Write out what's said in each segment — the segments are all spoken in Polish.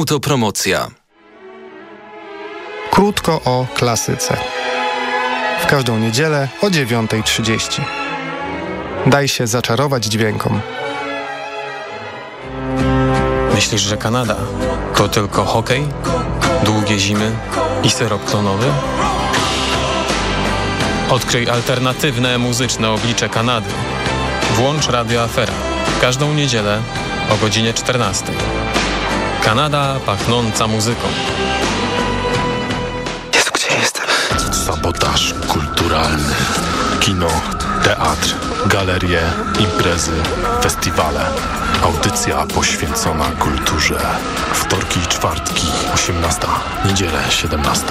Autopromocja. Krótko o klasyce. W każdą niedzielę o 9.30. Daj się zaczarować dźwiękom. Myślisz, że Kanada to tylko hokej, długie zimy i syrop klonowy? Odkryj alternatywne muzyczne oblicze Kanady. Włącz Radio Afera. Każdą niedzielę o godzinie 14. Kanada pachnąca muzyką. Jezu, gdzie jestem? Sabotaż kulturalny. Kino, teatr, galerie, imprezy, festiwale. Audycja poświęcona kulturze. Wtorki i czwartki, 18. Niedzielę, 17.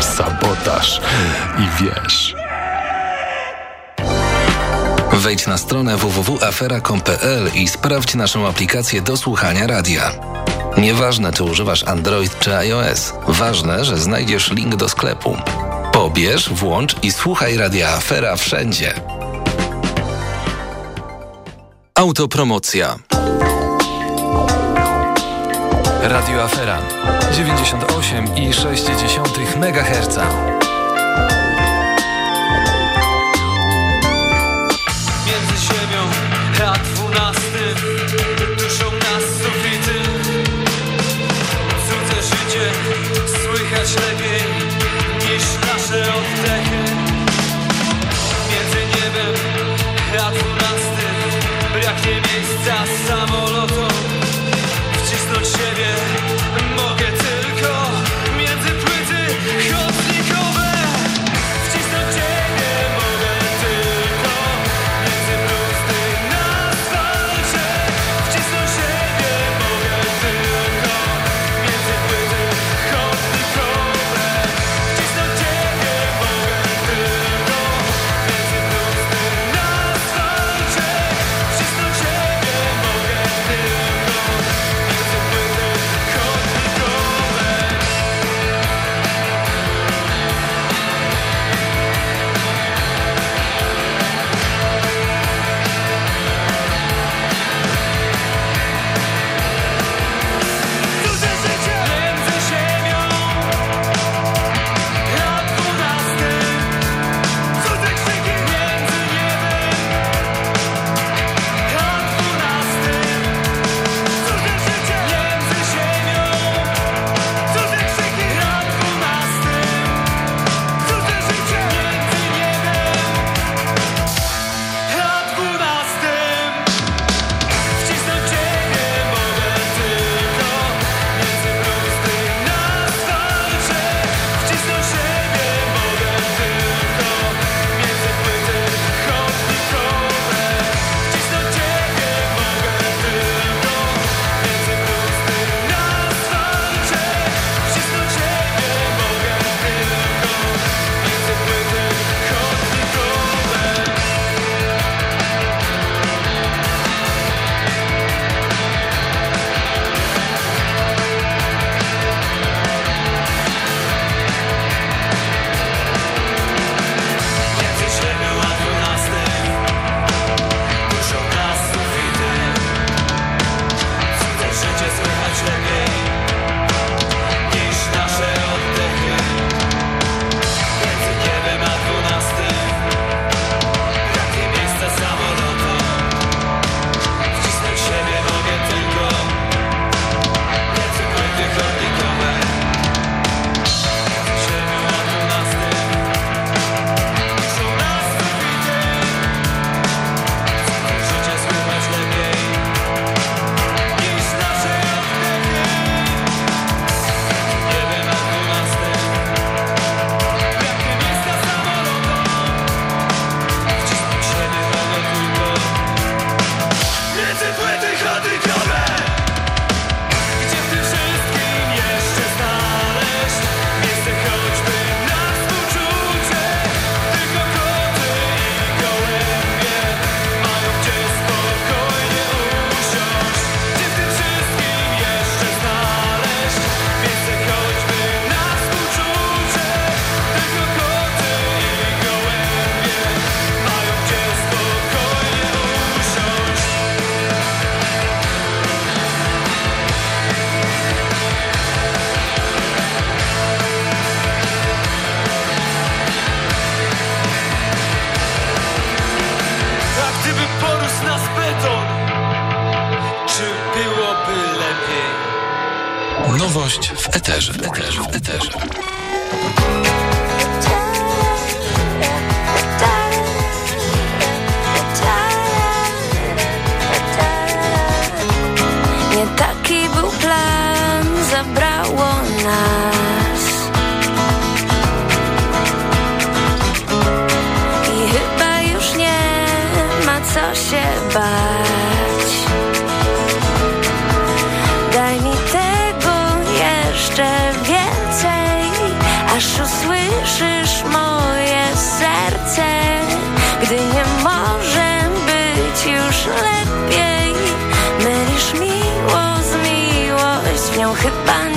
Sabotaż i wiesz. Wejdź na stronę www.afera.com.pl i sprawdź naszą aplikację do słuchania radia. Nieważne, czy używasz Android czy iOS, ważne, że znajdziesz link do sklepu. Pobierz, włącz i słuchaj radia Afera wszędzie. Autopromocja. Radio Afera 98,6 MHz. us. 黑板。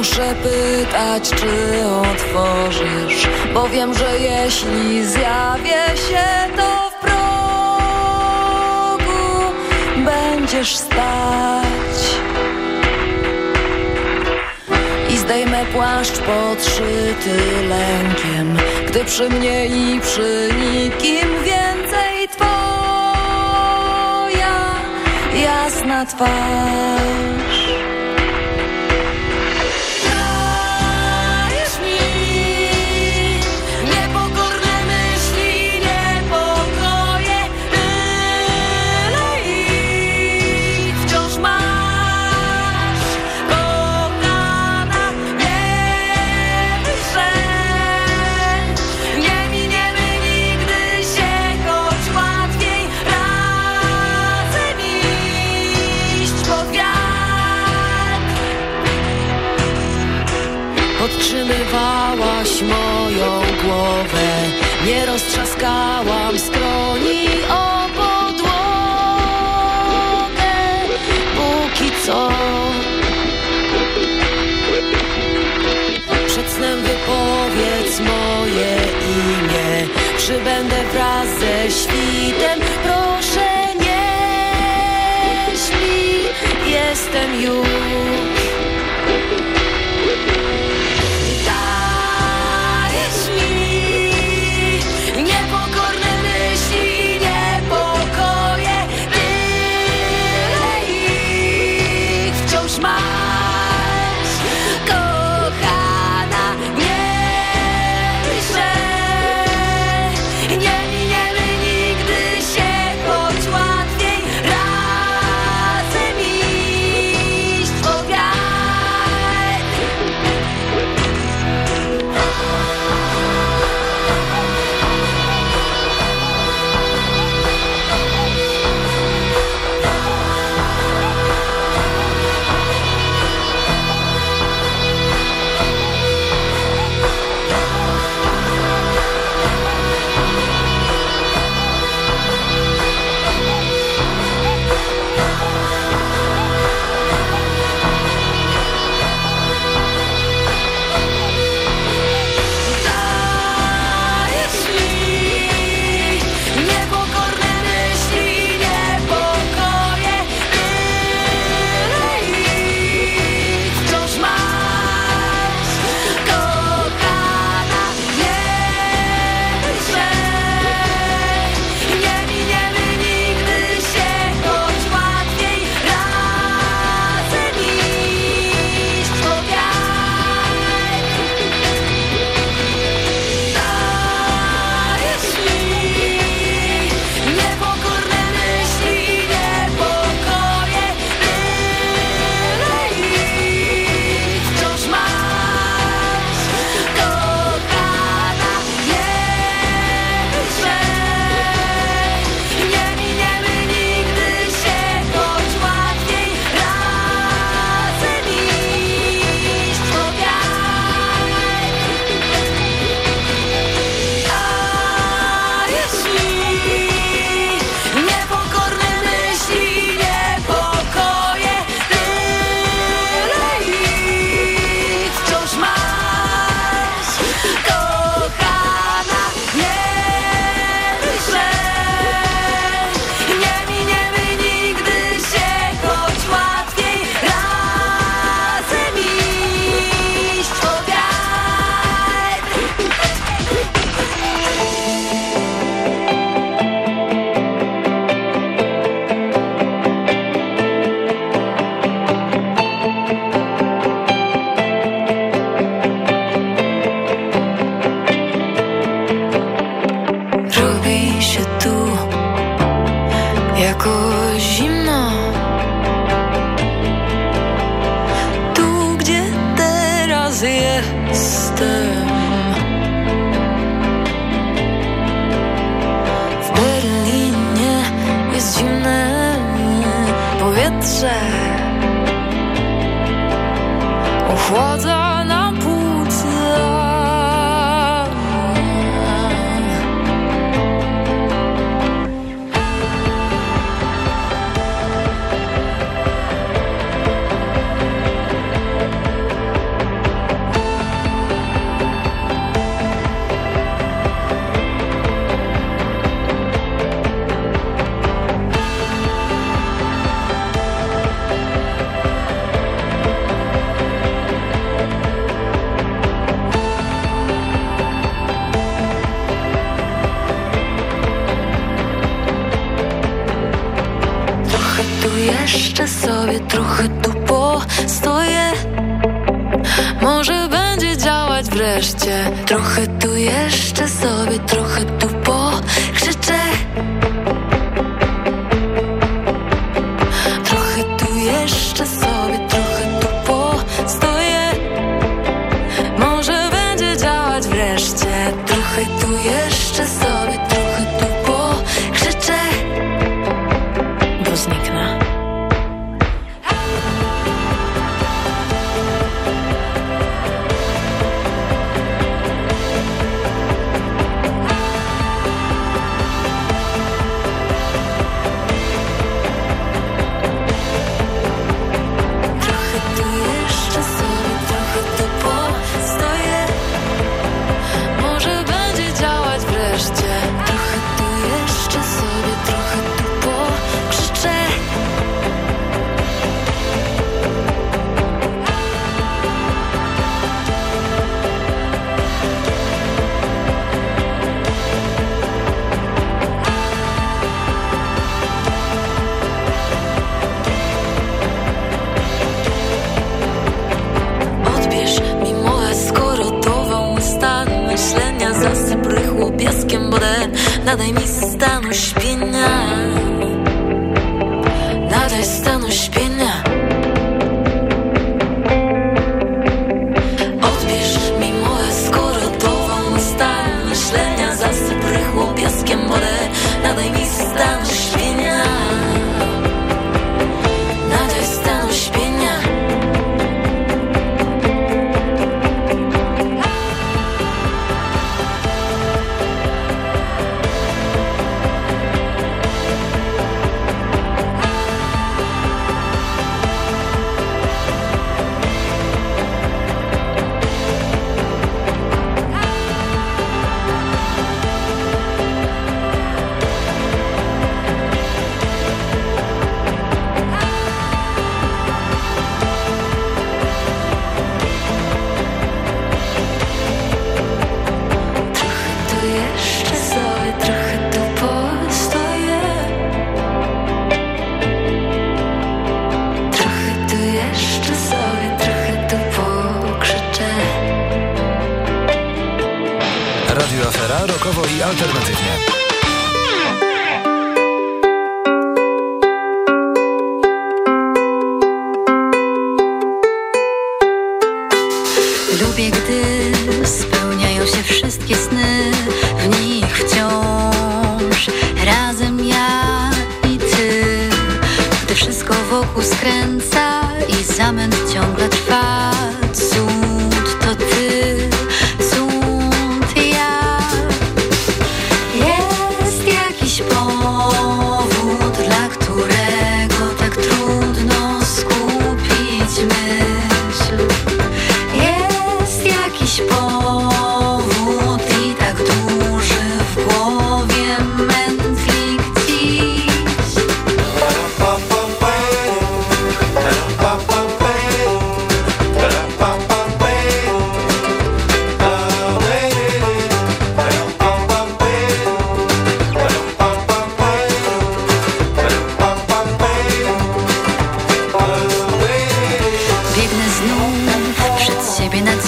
muszę pytać, czy otworzysz, bo wiem, że jeśli zjawię się, to w progu będziesz stać. I zdejmę płaszcz podszyty lękiem, gdy przy mnie i przy nikim więcej twoja jasna twarz. Zmywałaś moją głowę. Nie roztrzaskałam skroni o podłogę. Póki co. Przed snem wypowiedz moje imię. Przybędę wraz ze świtem. Proszę nie śpi. Jestem już. wreszcie. Trochę tu jeszcze sobie, trochę tu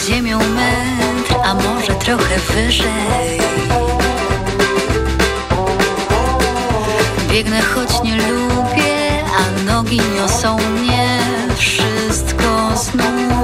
ziemią metr, a może trochę wyżej. Biegnę, choć nie lubię, a nogi niosą mnie wszystko znów.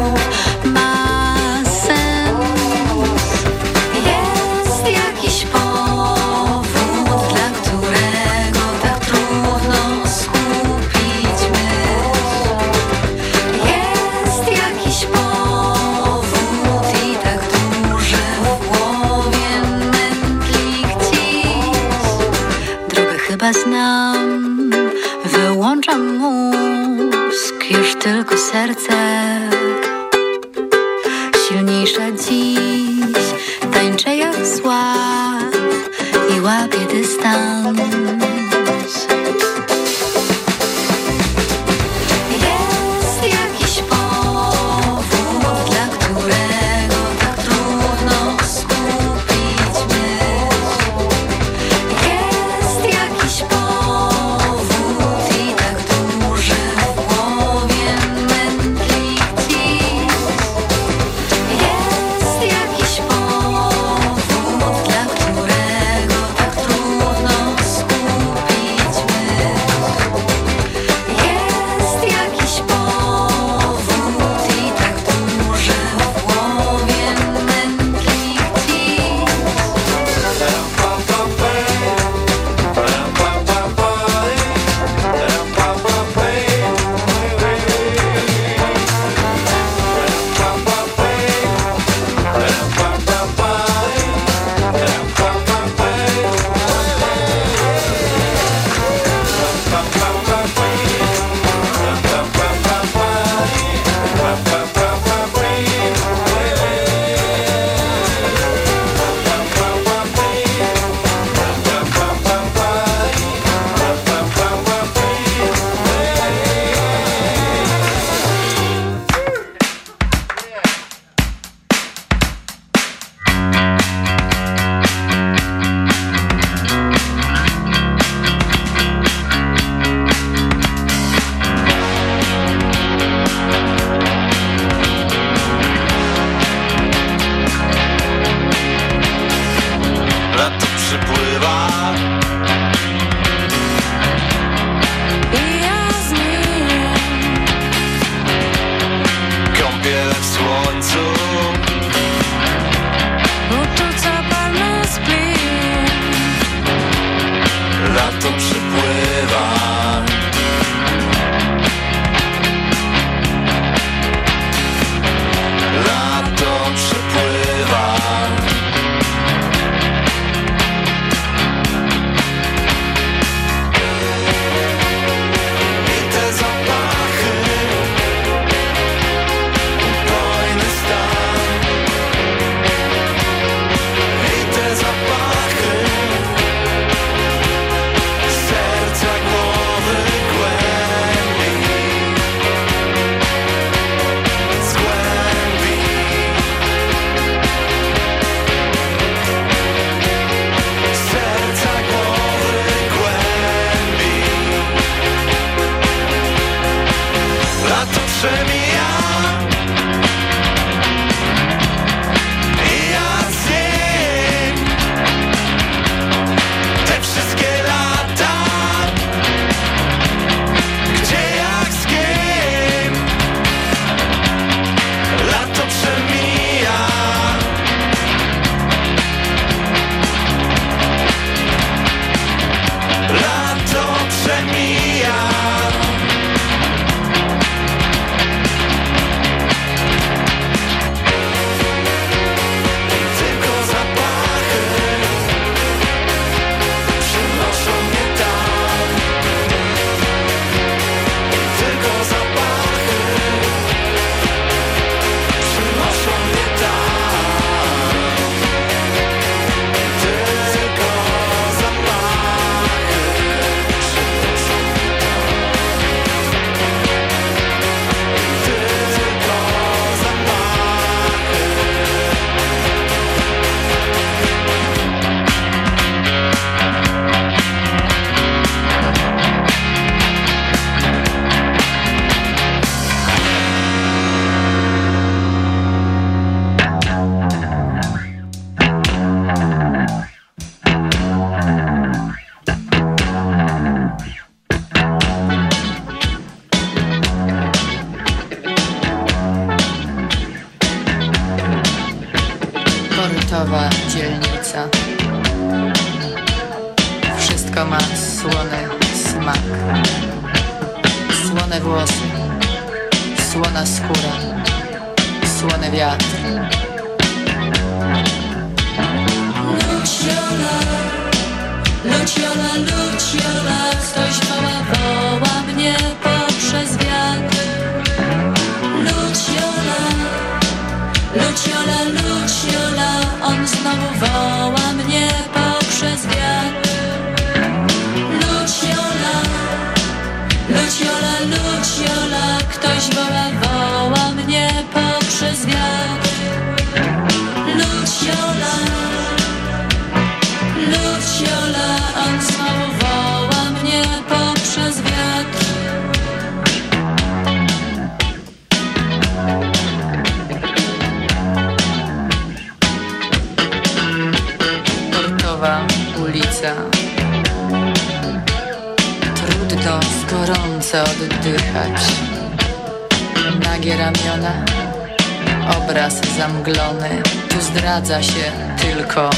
Tu zdradza się tylko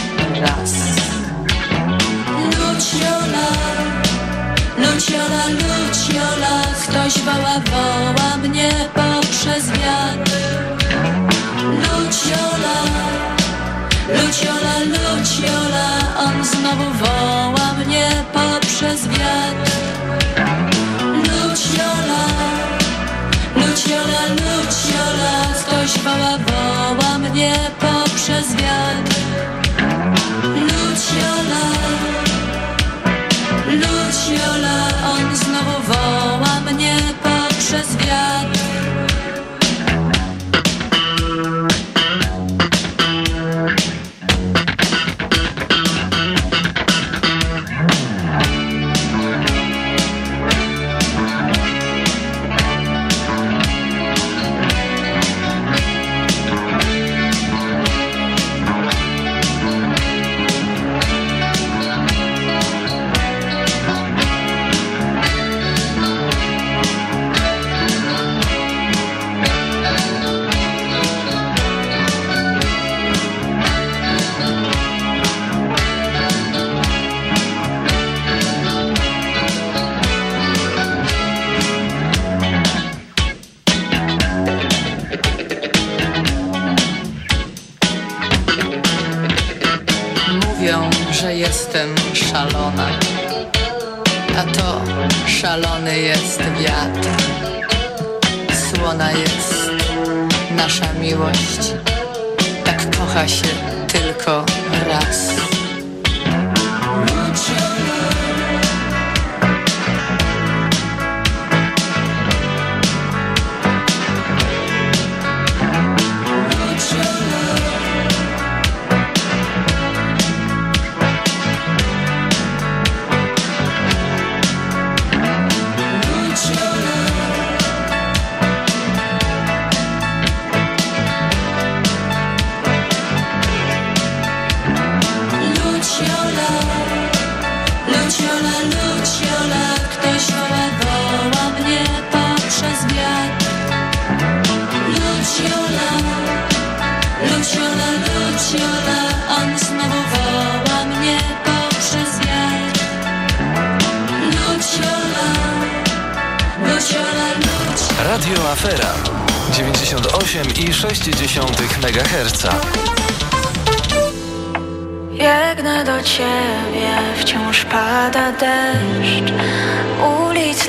tak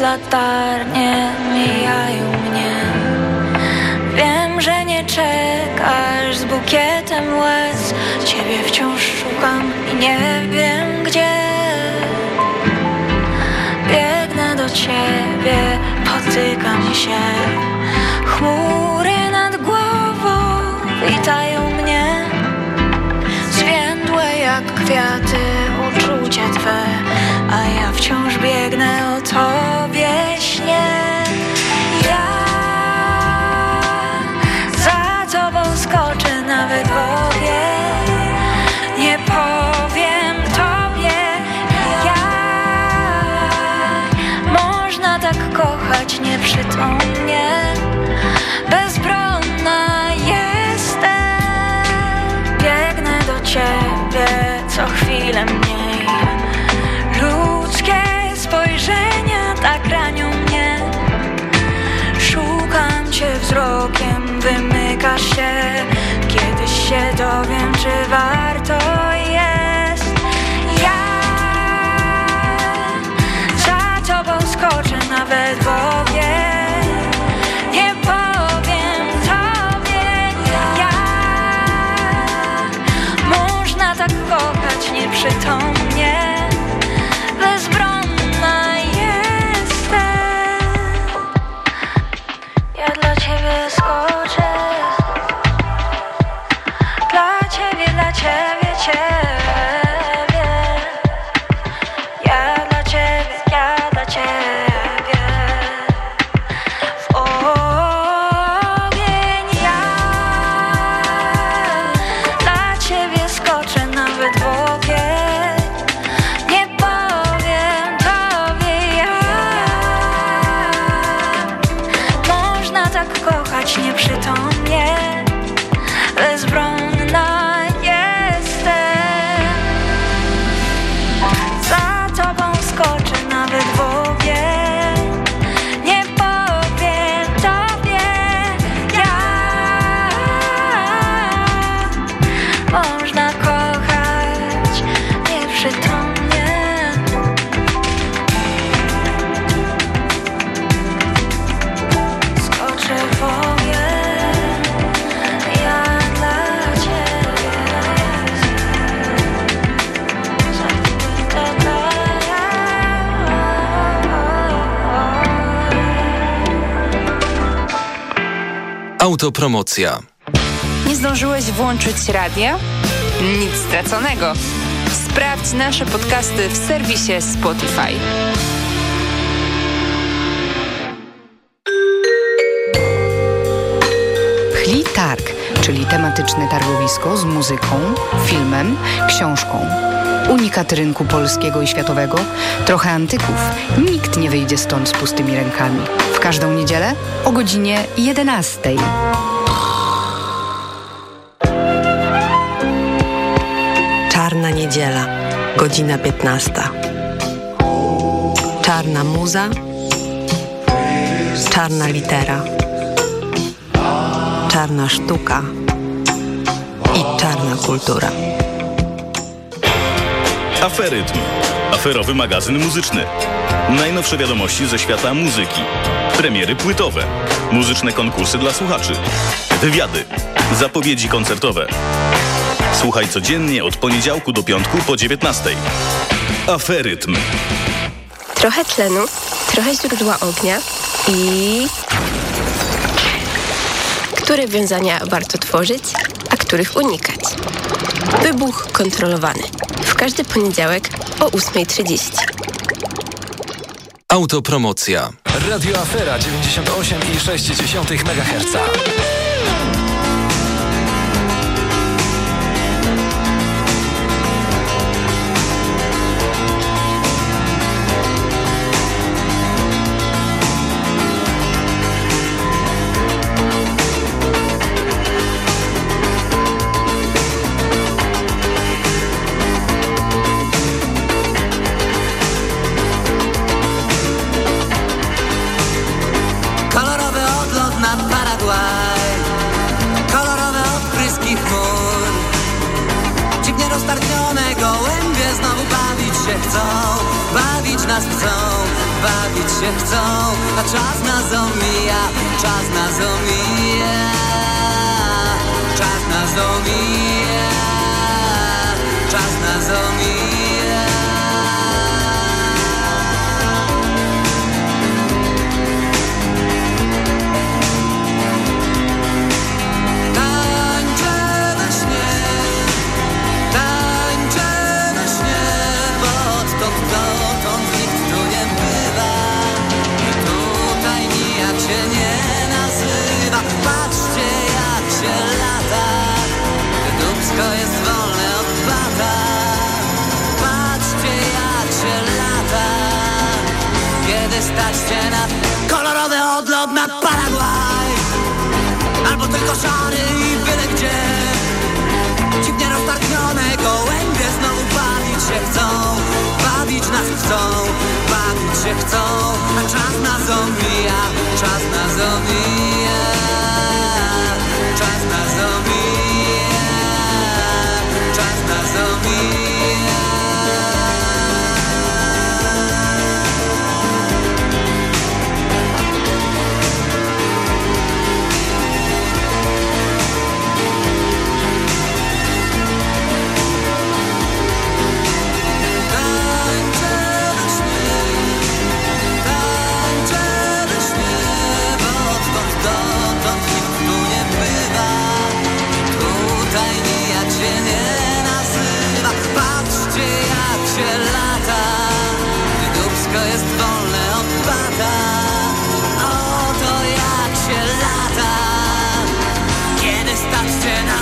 latarnie mijają mnie. Wiem, że nie czekasz z bukietem łez. Ciebie wciąż szukam i nie wiem gdzie. Biegnę do ciebie, potykam się. Chmury nad głową witają mnie. Zwiędłe jak kwiaty uczucia Twe A ja wciąż biegnę o Tobie śnie. Ja za Tobą skoczę nawet w ogień Nie powiem Tobie jak Można tak kochać nieprzytomnie. Bezbronna jestem. Biegnę do Ciebie co chwilę. mniej Cię wzrokiem, wymykasz się. Kiedyś się dowiem, czy warto Autopromocja. Nie zdążyłeś włączyć radia? Nic straconego. Sprawdź nasze podcasty w serwisie Spotify. Chli Targ, czyli tematyczne targowisko z muzyką, filmem, książką. Unikat rynku polskiego i światowego, trochę antyków. Nikt nie wyjdzie stąd z pustymi rękami. W każdą niedzielę o godzinie 11. Czarna niedziela, godzina 15. Czarna muza, czarna litera, czarna sztuka i czarna kultura. Aferytm. Aferowy magazyn muzyczny. Najnowsze wiadomości ze świata muzyki. Premiery płytowe. Muzyczne konkursy dla słuchaczy. Wywiady. Zapowiedzi koncertowe. Słuchaj codziennie od poniedziałku do piątku po 19. Aferytm. Trochę tlenu, trochę źródła ognia i... Które wiązania warto tworzyć, a których unikać? Wybuch kontrolowany. Każdy poniedziałek o 8.30. Autopromocja. Radio Afera 98,6 MHz. Szary i byle gdzie. Dziwnie roztargnione gołębie znowu bawić się chcą. Bawić nas chcą, bawić się chcą. A czas nas omija, czas nas omija. Czas nas omija Czas nas omija kiedy stać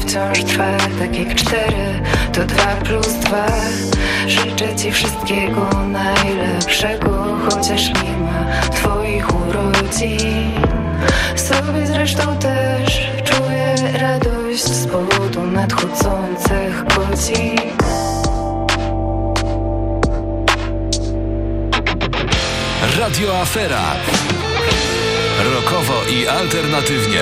wciąż trwa Tak jak cztery to dwa plus dwa. Życzę ci wszystkiego najlepszego Chociaż nie ma twoich urodzin. Sobie zresztą też czuję radość Z powodu nadchodzących godzin. Radio Afera. Rokowo i alternatywnie.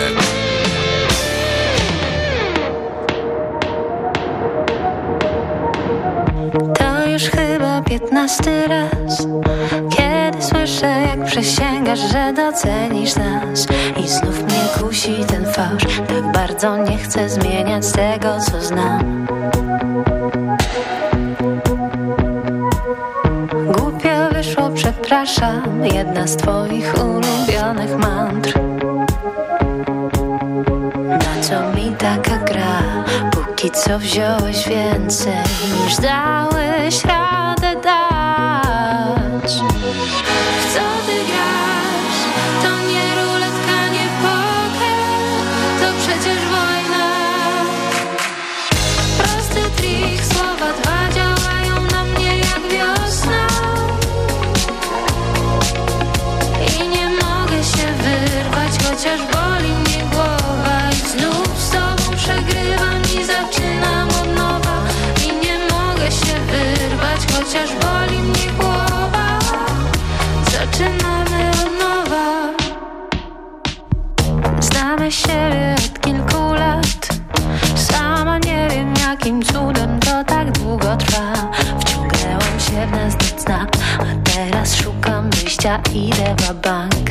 piętnasty raz. Kiedy słyszę jak przysięgasz, że docenisz nas. I znów mnie kusi ten fałsz. Tak bardzo nie chcę zmieniać tego co znam. Głupio wyszło, przepraszam. Jedna z twoich ulubionych mantr. Na co mi taka gra? Póki co wziąłeś więcej niż dałeś raz życia idę w bank.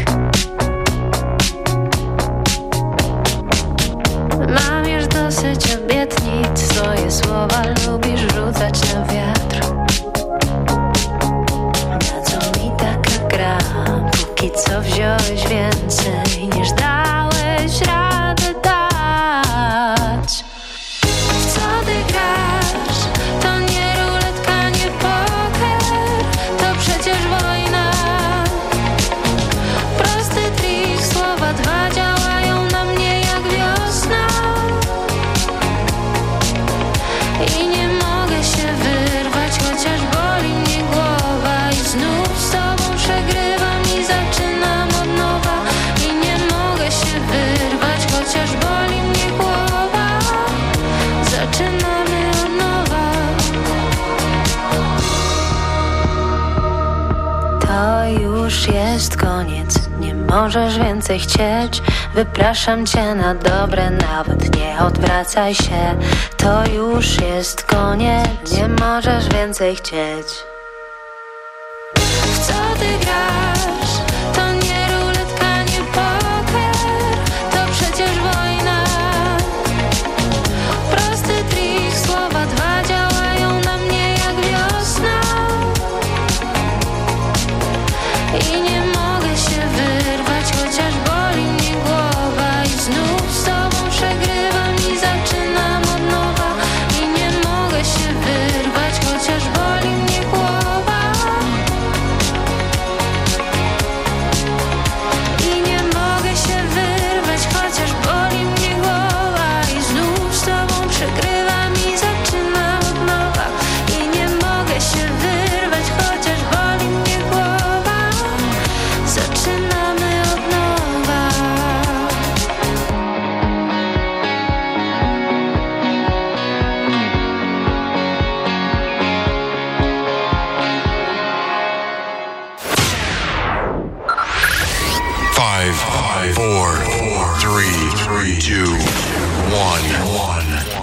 możesz więcej chcieć. Wypraszam cię na dobre, nawet nie odwracaj się. To już jest koniec, nie możesz więcej chcieć.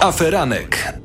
Aferanek.